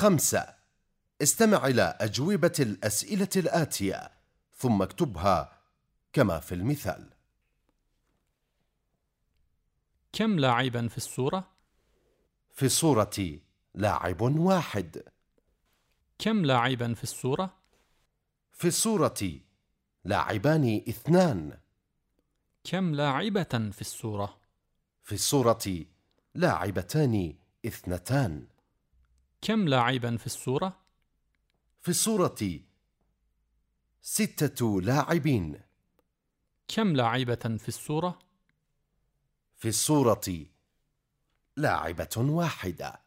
خمسة استمع إلى أجوبة الأسئلة الآتية ثم اكتبها كما في المثال كم لاعبا في الصورة؟ في الصورة لاعب واحد كم لاعبا في الصورة؟ في الصورة لاعبان اثنان كم لاعبة في الصورة؟ في الصورة لاعبتان اثنتان كم لاعبا في الصورة؟ في الصورة ستة لاعبين كم لاعبة في الصورة؟ في الصورة لاعبة واحدة